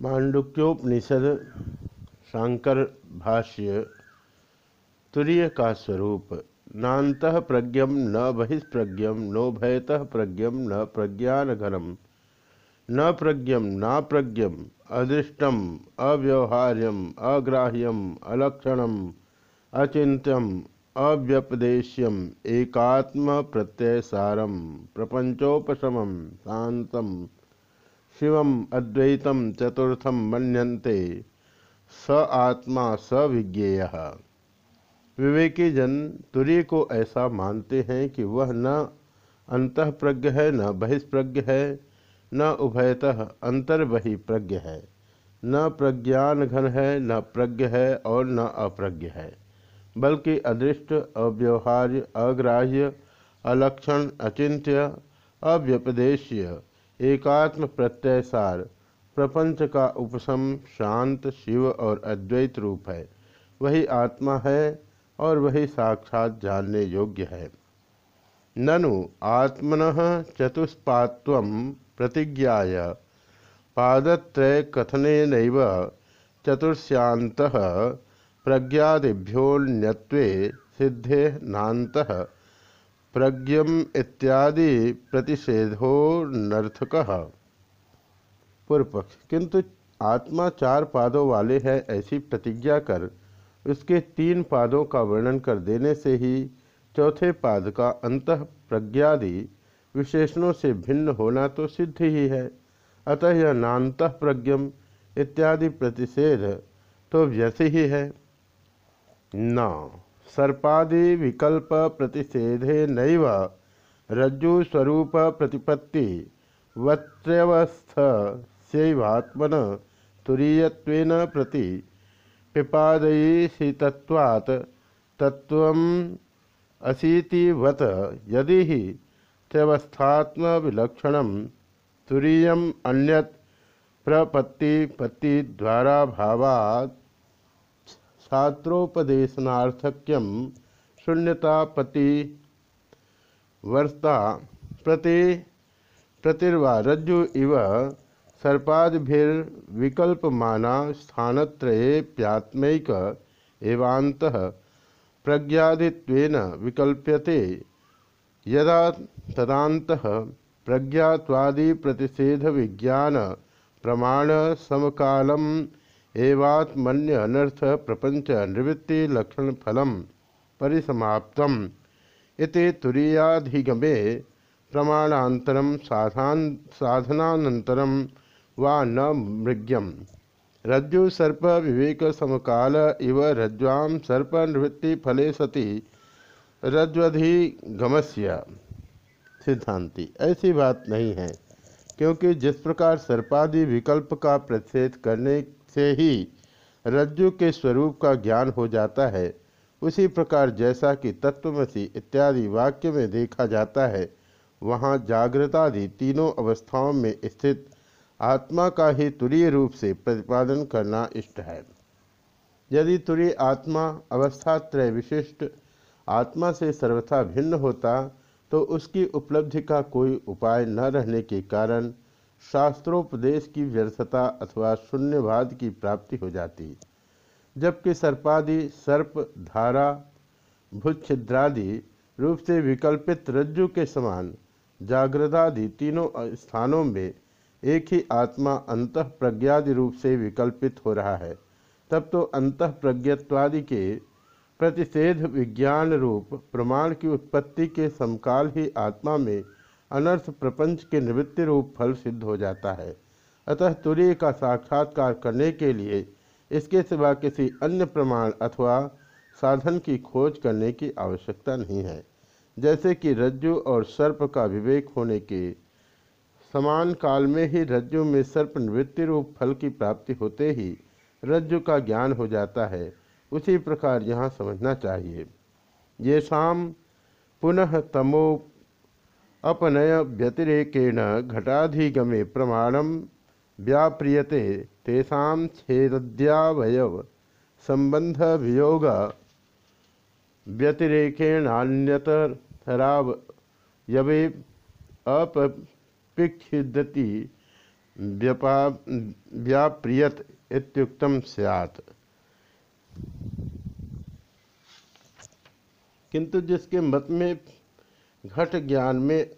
मांडुक्योपनिषद शांकर भाष्य तुरीय का स्वरूप नात प्रज्ञम न बहिष्प्रज्ञम नो भयतः प्रज्ञम न प्रज्ञानघनम, न प्रज्ञम न प्रज्ञम अदृष्टम, अव्यवहार्यम, अग्राह्यम, अलक्षणम अचिंत्यम अव्यपदेश्यम एकात्म प्रत्ययसारम प्रपंचोपशम शांतम शिवम अद्वैतम चतुर्थम मनते स आत्मा स विज्ञेय विवेकी जन तुरी को ऐसा मानते हैं कि वह न अंतः प्रज्ञ है, न बहिष्प्रज्ञ है, न उभयतः अंतर बहि प्रज्ञ है। न प्रज्ञान घन है, न प्रज्ञ है और न अप्रज्ञ है। बल्कि अदृष्ट, अव्यवहार्य, अग्राह्य, अलक्षण, अचिंत्य, अव्यपदेश्य एकात्म प्रत्ययसार प्रपंच का उपशम शांत, शिव और अद्वैत रूप है। वही आत्मा है और वही साक्षात जानने योग्य है। ननु आत्मन चतुष्पात्व प्रतिज्ञाय। पादत्रय कथन चतुष्यांत प्रज्ञादिभ्योन्यत्वे सिद्धे नात प्रज्ञम इत्यादि प्रतिषेधो नर्थक। पूर्व पक्ष किंतु आत्मा चार पादों वाले है ऐसी प्रतिज्ञा कर, उसके तीन पादों का वर्णन कर देने से ही चौथे पाद का अंत प्रज्ञादि विशेषणों से भिन्न होना तो सिद्ध ही है। अतः यह नात प्रज्ञम इत्यादि प्रतिषेध तो व्यसी ही है। न। सर्पादि विकल्प प्रतिषेधे नैव रज्जु स्वरूप प्रतिपत्ति वत्र्यवस्थ सैवात्मन तुरीयत्वेन प्रति पिपादयीशितत्वात् तत्वम् अशीतिवत यदि ही त्यवस्थात्मविलक्षणं तुरीयम् अन्यत् प्रपत्ति पत्ति द्वारा भावात् छात्रोपदेशनार्थक्यम शून्यतापति वर्ता प्रति प्रतिर्वा रज्जु इव सर्पादिभिर्विकल्पमाना स्थानत्रयेप्यात्मैक एवांत प्रज्ञादित्वेन विकल्प्यते। यदा तदांत प्रज्ञात्वादि प्रतिषेध विज्ञान प्रमाण समकालम एवात्मन्य अनर्थ प्रपंच निवृत्ति लक्षण फलम परिसमाप्तम। इति तुरीयाधिगमे प्रमाणांतरम साधान साधनानंतरम वा न मृग्यम। रज्जु सर्प विवेक समकाल इव रज्ज्वाम सर्प निवृत्ति फले सति रज्वधिगमस्य सिद्धांति ऐसी बात नहीं है, क्योंकि जिस प्रकार सर्पादि विकल्प का प्रतिषेध करने से ही रज्जु के स्वरूप का ज्ञान हो जाता है। उसी प्रकार जैसा कि तत्वमसी इत्यादि वाक्य में देखा जाता है, वहाँ जागृतादि तीनों अवस्थाओं में स्थित आत्मा का ही तुरीय रूप से प्रतिपादन करना इष्ट है। यदि तुरीय आत्मा अवस्थात्रय विशिष्ट आत्मा से सर्वथा भिन्न होता तो उसकी उपलब्धि का कोई उपाय न रहने के कारण शास्त्रोपदेश की व्यर्थता अथवा शून्यवाद की प्राप्ति हो जाती। जबकि सर्पादि, सर्प, धारा, भुच्छिद्रादि रूप से विकल्पित रज्जु के समान जागृदादि तीनों स्थानों में एक ही आत्मा अंत प्रज्ञादि रूप से विकल्पित हो रहा है, तब तो अंत प्रज्ञत्वादि के प्रतिषेध विज्ञान रूप प्रमाण की उत्पत्ति के समकाल ही आत्मा में अनर्थ प्रपंच के निवृत्ति रूप फल सिद्ध हो जाता है। अतः तुरीय का साक्षात्कार करने के लिए इसके सिवा किसी अन्य प्रमाण अथवा साधन की खोज करने की आवश्यकता नहीं है। जैसे कि रज्जु और सर्प का विवेक होने के समान काल में ही रज्जु में सर्प निवृत्ति रूप फल की प्राप्ति होते ही रज्जु का ज्ञान हो जाता है। उसी प्रकार यहाँ समझना चाहिए। ये शाम पुनः तमो अपनय व्यतिरेकेण घटाधिगमे प्रमाणम व्याप्रियते तेषा छेद्यावयव संबंध वियोग व्यतिरेकेणान्यतराव यवे अपपिक्षिदति व्याप्रियत इत्युक्तम स्यात्। किंतु जिसके मत में घट ज्ञान में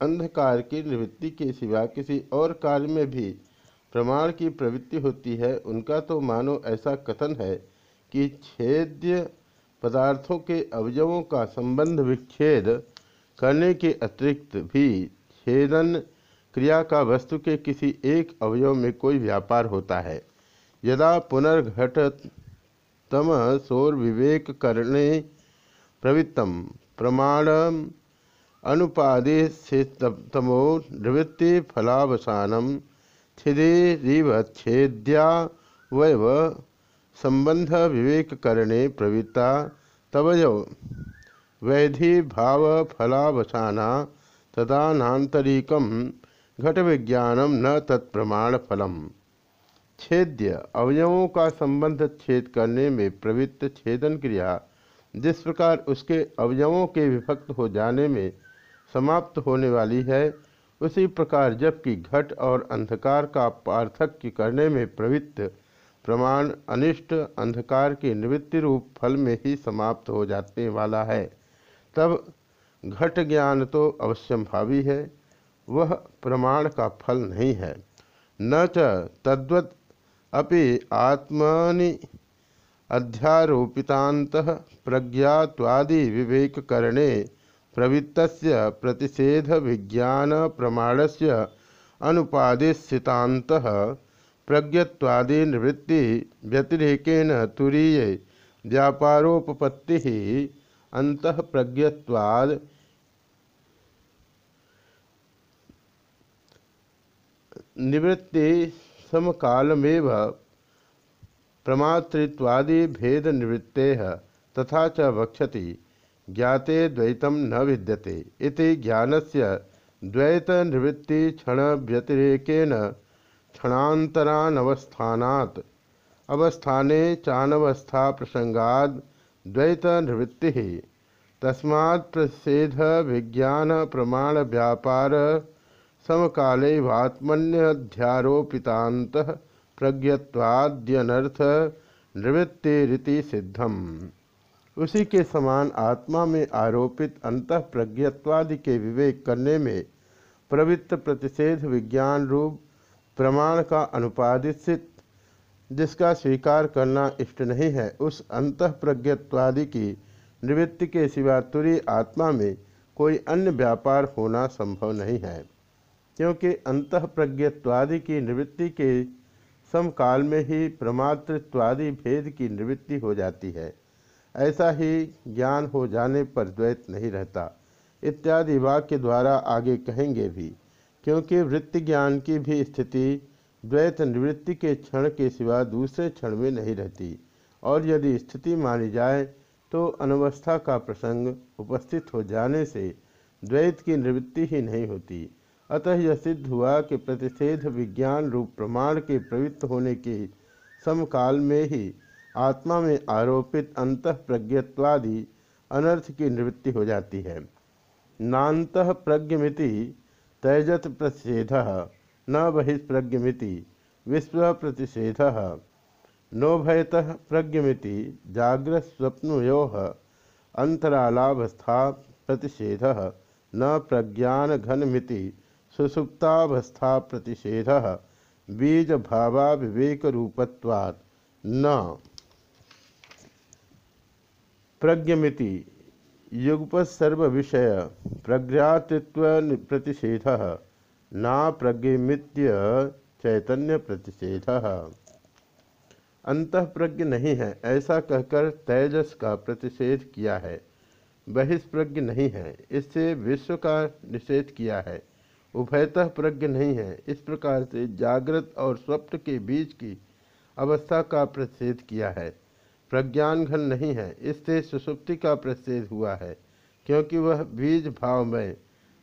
अंधकार की निवृत्ति के सिवा किसी और कार्य में भी प्रमाण की प्रवृत्ति होती है, उनका तो मानो ऐसा कथन है कि छेद्य पदार्थों के अवयवों का संबंध विच्छेद करने के अतिरिक्त भी छेदन क्रिया का वस्तु के किसी एक अवयव में कोई व्यापार होता है। यदा पुनर्घट तम सोर विवेक करने प्रवृत्तम प्रमाण अनुपादे तमो निवृत्ति फलावसानम छिदेरिवच्छेद्या वैव संबंध विवेक प्रवृत्ता। तवयो वैधि भाव फलावसाना तदानातरिक घट विज्ञानम न तत्प्रमाण फलम छेद्य अवयवों का संबंध छेद करने में प्रवृत्त छेदन क्रिया जिस प्रकार उसके अवयवों के विभक्त हो जाने में समाप्त होने वाली है। उसी प्रकार जबकि घट और अंधकार का पार्थक्य करने में प्रवृत्त प्रमाण अनिष्ट अंधकार के निवृत्ति रूप फल में ही समाप्त हो जाने वाला है। तब घट ज्ञान तो अवश्यम भावी है, वह प्रमाण का फल नहीं है। न च तद्वत अपि आत्मनि अध्यारोपितांत प्रज्ञात्वादि विवेक करणे प्रवृत्त प्रतिषेध विज्ञान प्रमाण से अनुपादित प्रज्ञत्वादि निवृत्ति व्यतिरेकेन तुरीय व्यापारोपत्ति अंत प्रज्ञत्वाद निवृत्ति समकालमेव प्रमातृत्वादि भेद निवृत्ते तथा च वक्षति। ज्ञाते द्वैतम न विद्यते। इति ज्ञानस्य द्वैत निवृत्ति क्षण व्यतिरेकेन क्षणांतरानवस्थानात् अवस्थाने चानवस्था प्रसंगाद द्वैत निवृत्ति तस्मात् प्रतिषेध विज्ञान प्रमाण व्यापार समकाले वात्मन्यध्यारोपितांत प्रज्ञत्वाद्यनर्थ निवृत्तिरिति सिद्धम। उसी के समान आत्मा में आरोपित अंत प्रज्ञत्वादि के विवेक करने में प्रवृत्त प्रतिषेध विज्ञान रूप प्रमाण का अनुपादित जिसका स्वीकार करना इष्ट नहीं है, उस अंत प्रज्ञत्वादि की निवृत्ति के सिवा तुरी आत्मा में कोई अन्य व्यापार होना संभव नहीं है, क्योंकि अंत प्रज्ञत्वादि की निवृत्ति के समकाल में ही प्रमातृत्वादि भेद की निवृत्ति हो जाती है। ऐसा ही ज्ञान हो जाने पर द्वैत नहीं रहता। इत्यादि वाक्य द्वारा आगे कहेंगे भी, क्योंकि वृत्ति ज्ञान की भी स्थिति द्वैत निवृत्ति के क्षण के सिवा दूसरे क्षण में नहीं रहती। और यदि स्थिति मानी जाए तो अनवस्था का प्रसंग उपस्थित हो जाने से द्वैत की निवृत्ति ही नहीं होती। अतः यह सिद्ध हुआ कि प्रतिषेध विज्ञान रूप प्रमाण के प्रवृत्त होने के समकाल में ही आत्मा में आरोपित अंत प्रज्ञत्वादि अनर्थ की निवृत्ति हो जाती है। नात प्रज्ञमिति तैजत प्रतिषेध, न बहिष्प्रज्ञमिति विश्व प्रतिषेध नोभयत प्रज्ञमिति जागृत स्वप्नो अंतरालावस्था प्रतिषेध न प्रज्ञान घनमिति सुसुप्तावस्था प्रतिषेध बीज भावा विवेक रूपत्वात् न। प्रज्ञमिति। युगपत सर्व विषय प्रज्ञातृत्व प्रतिषेध। ना प्रज्ञमित्य चैतन्य प्रतिषेध अंत प्रज्ञ नहीं है, ऐसा कहकर तेजस का प्रतिषेध किया है। बहिष्प्रज्ञ नहीं है, इससे विश्व का निषेध किया है। उभयतः प्रज्ञ नहीं है, इस प्रकार से जागृत और स्वप्न के बीच की अवस्था का प्रतिषेध किया है। प्रज्ञान घन नहीं है। इससे सुसुप्ति का प्रच्छेद हुआ है, क्योंकि वह बीज भाव में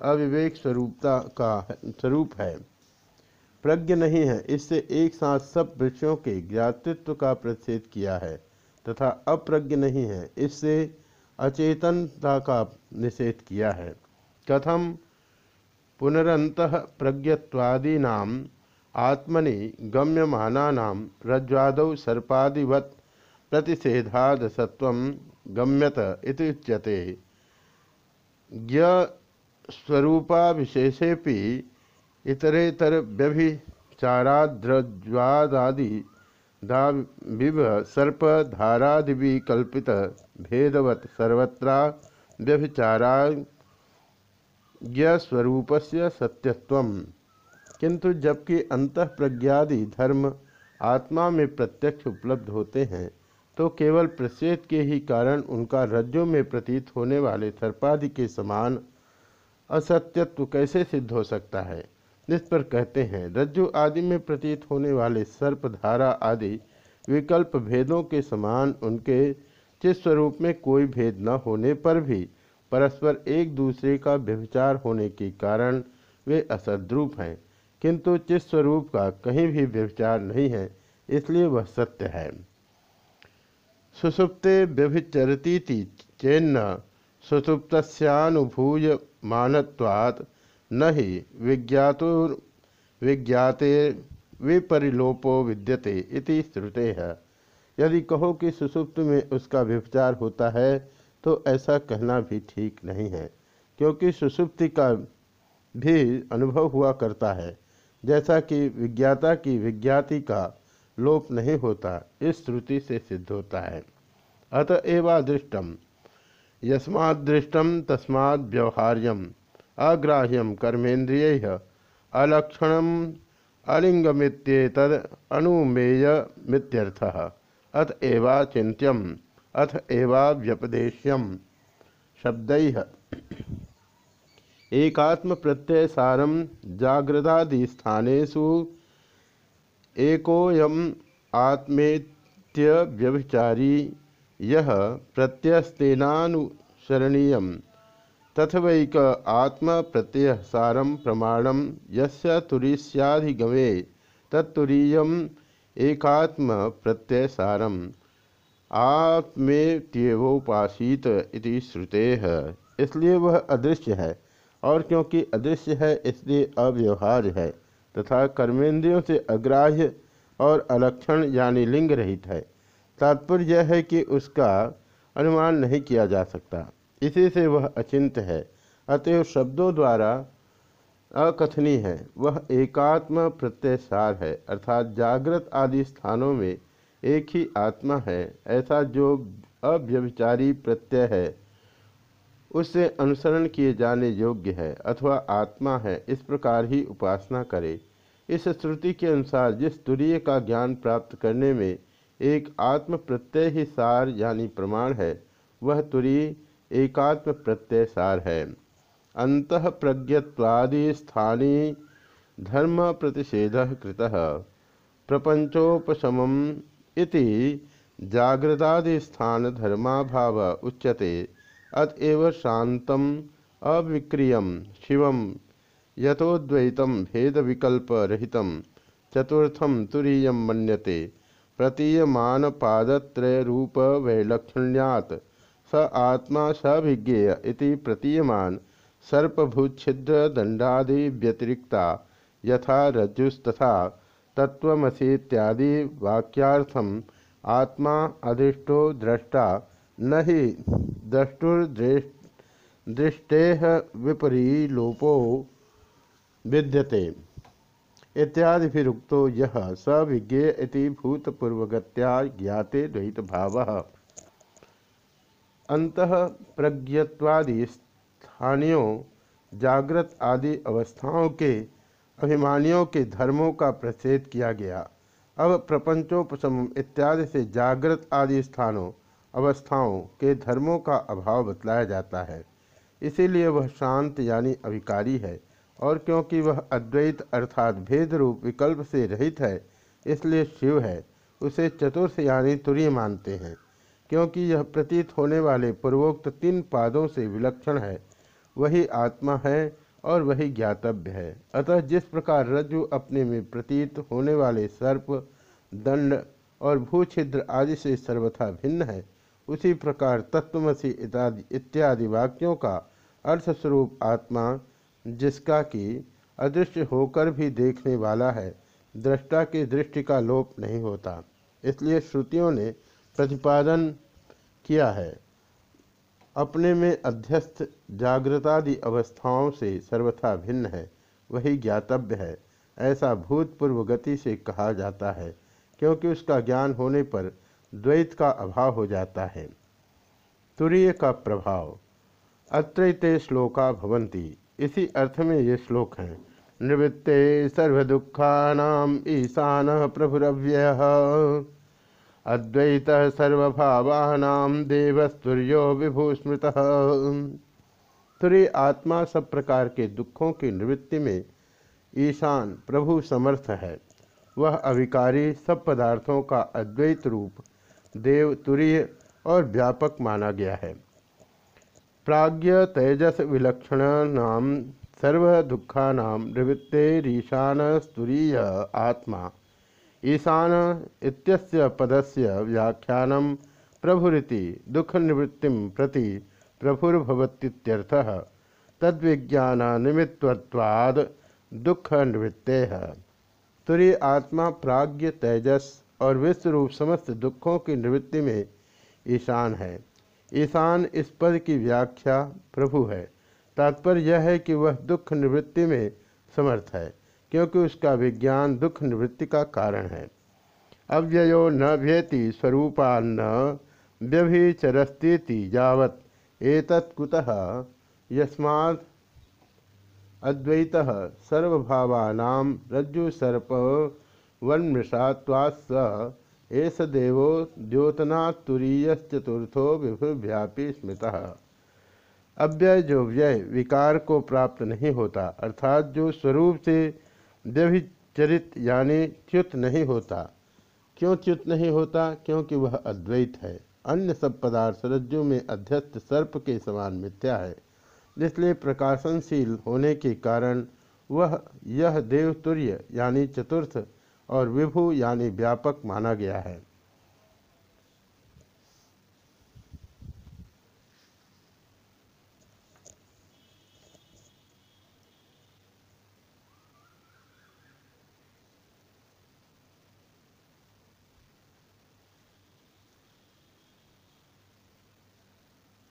अविवेक स्वरूपता का स्वरूप है। प्रज्ञ नहीं है, इससे एक साथ सब विषयों के ज्ञातृत्व का प्रच्छेद किया है, तथा अप्रज्ञ नहीं है, इससे अचेतनता का निषेध किया है। कथम पुनरंत प्रज्ञत्वादीना आत्मनि गम्यमाना रज्ज्वाद सर्पादिवत् प्रतिषेधाद सत्व गम्यत इति उच्यते। स्वरूपाविशेषेपि इतरेतर व्यभिचाराद्रज्वादादि दाविव सर्पधारादिविकल्पित भेदवत सर्वत्रा व्यभिचारा से सत्यत्व किंतु जबकि अंत प्रज्ञादि धर्म आत्मा में प्रत्यक्ष उपलब्ध होते हैं तो केवल प्रसेद के ही कारण उनका रज्जों में प्रतीत होने वाले सर्पादि के समान असत्यत्व कैसे सिद्ध हो सकता है? जिस पर कहते हैं, रज्जु आदि में प्रतीत होने वाले सर्पधारा आदि विकल्प भेदों के समान उनके चित स्वरूप में कोई भेद न होने पर भी परस्पर एक दूसरे का व्यभिचार होने के कारण वे असद्रूप हैं। किंतु चित स्वरूप का कहीं भी व्यभिचार नहीं है, इसलिए वह सत्य है। सुसुप्ते व्यभिचरती चेन्न सुसुप्तस्यानुभूय मानवात् न ही विज्ञातो विज्ञाते विपरिलोपो विद्यते इति श्रुते। है यदि कहो कि सुसुप्त में उसका व्यभिचार होता है तो ऐसा कहना भी ठीक नहीं है, क्योंकि सुसुप्ति का भी अनुभव हुआ करता है। जैसा कि विज्ञाता की विज्ञाति का लोप नहीं होता, इस श्रुति से सिद्ध होता है। अतएव दृष्टम यस्मादृष्टम तस्माद् व्यवहार्यम। अग्राह्यम कर्मेन्द्रिय। अलक्षण अलिंगमित्येतद अनुमेय मित्यर्थः अतएव चिंत्यम अथ एवाव्यपदेश्यम शब्द। एकात्म प्रत्यय सारम जागृदादिस्थानेषु एकोयम आत्मेत्य व्यभिचारी यह प्रत्ययस्तेनानुसरणीय तथवैक आत्म प्रत्यय सारम प्रमाणम यस्य तुरीस्याधिगमे तत्तुरीय एकात्म प्रत्यय आत्मेत्यवोपासित श्रुते। है इसलिए वह अदृश्य है, और क्योंकि अदृश्य है, इसलिए अव्यवहार्य है। तथा कर्मेंद्रियों से अग्राह्य और अलक्षण यानी लिंग रहित है। तात्पर्य यह है कि उसका अनुमान नहीं किया जा सकता। इसी से वह अचिंत है, अतएव शब्दों द्वारा अकथनीय है। वह एकात्म प्रत्यय सार है, अर्थात जागृत आदि स्थानों में एक ही आत्मा है। ऐसा जो अव्यभिचारी प्रत्यय है उससे अनुसरण किए जाने योग्य है अथवा आत्मा है, इस प्रकार ही उपासना करे। इस श्रुति के अनुसार जिस तुरीय का ज्ञान प्राप्त करने में एक आत्म प्रत्यय ही सार यानी प्रमाण है, वह तुरीय एकात्म प्रत्यय सार है। अंत प्रज्ञत्वादि स्थानीय धर्म प्रतिषेध कृत प्रपंचोपशम इति जागृतादिस्थान धर्माभाव उच्यते। अतएव शांतम अविक्रिय शिव यथोद्वैतम भेद विकल्प रहित चतुर्थम तुरीय मन्यते प्रतीयमान पादत्रय रूप वैलक्षण्यात स आत्मा सभिज्ञेय इति प्रतीयमान सर्पभूच्छिद्र दंडादि व्यतिरिक्ता यथा रज्जुस्तथा तत्वसीत्यादि वाक्यार्थम आत्मा अधिष्ठो दृष्टा न ही द्रष्टुर्दृष्टे विपरीलोपो विद्यते। इत्यादिभिरुक्तो यह सविज्ञेय भूतपूर्वगत्या ज्ञाते द्वैत भाव अंत प्रज्ञत्वादि स्थानियों, जागृत आदि अवस्थाओं के, अभिमानियों के धर्मों का प्रच्छेद किया गया। अब प्रपंचोपम इत्यादि से जागृत आदि स्थानों अवस्थाओं के धर्मों का अभाव बतलाया जाता है। इसीलिए वह शांत यानी अभिकारी है और क्योंकि वह अद्वैत अर्थात भेद रूप विकल्प से रहित है, इसलिए शिव है, उसे चतुर्थ यानी तुरीय मानते हैं। क्योंकि यह प्रतीत होने वाले पूर्वोक्त तीन पादों से विलक्षण है, वही आत्मा है और वही ज्ञातव्य है। अतः जिस प्रकार रज्जु अपने में प्रतीत होने वाले सर्प, दंड और भूछिद्र आदि से सर्वथा भिन्न है उसी प्रकार तत्वमसी इत्यादि इत्यादि वाक्यों का अर्थ स्वरूप आत्मा, जिसका कि अदृश्य होकर भी देखने वाला है, दृष्टा की दृष्टि का लोप नहीं होता। इसलिए श्रुतियों ने प्रतिपादन किया है। अपने में अध्यस्त जागृतादि अवस्थाओं से सर्वथा भिन्न है, वही ज्ञातव्य है। ऐसा भूतपूर्व गति से कहा जाता है, क्योंकि उसका ज्ञान होने पर द्वैत का अभाव हो जाता है। तुरीय का प्रभाव। अत्रैते श्लोका भवंती इसी अर्थ में ये श्लोक हैं। निवृत्ते सर्वदुखानाम ईशान प्रभुरव्यय। अद्वैत सर्वभावानाम देवस्तुर्यो विभूस्मृत तुरी आत्मा सब प्रकार के दुखों की निवृत्ति में ईशान प्रभु समर्थ है। वह अविकारी सब पदार्थों का अद्वैत रूप देव तुरीय और व्यापक माना गया है। प्राज्ञ तेजस विलक्षण नाम सर्व दुखा निवृत्तेरीशान स्तुरीय आत्मा। ईशान इत्यस्य पदस्य व्याख्यानम प्रभुरीति दुख निवृत्ति प्रति प्रभुर्भवतीत्यर्थः तद्विज्ञान निमित्तवाद दुख निवृत्ते तुरी आत्मा प्राज्ञ तेजस और विश्वरूप समस्त दुखों की निवृत्ति में ईशान है। ईशान इस पद की व्याख्या प्रभु है। तात्पर्य यह है कि वह दुख निवृत्ति में समर्थ है, क्योंकि उसका विज्ञान दुख निवृत्ति का कारण है। अव्ययो न व्यति स्वरूपान्न व्यभिचरस्ती यावत एतत्कुतः यस्मात् अद्वैतः सर्वभावानां रज्जुसर्प वन्मृषात्वात् स एष देवो द्योतनातुरीयश्चतुर्थो विभुव्यापी स्मृतः। अव्यय जो व्यय विकार को प्राप्त नहीं होता, अर्थात जो स्वरूप से व्यभिचरित यानी च्युत नहीं होता। क्यों च्युत नहीं होता? क्योंकि वह अद्वैत है। अन्य सब पदार्थ रज्जु में अध्यस्त सर्प के समान मिथ्या है इसलिए प्रकाशनशील होने के कारण वह यह देवतुर्य यानी चतुर्थ और विभु यानी व्यापक माना गया है।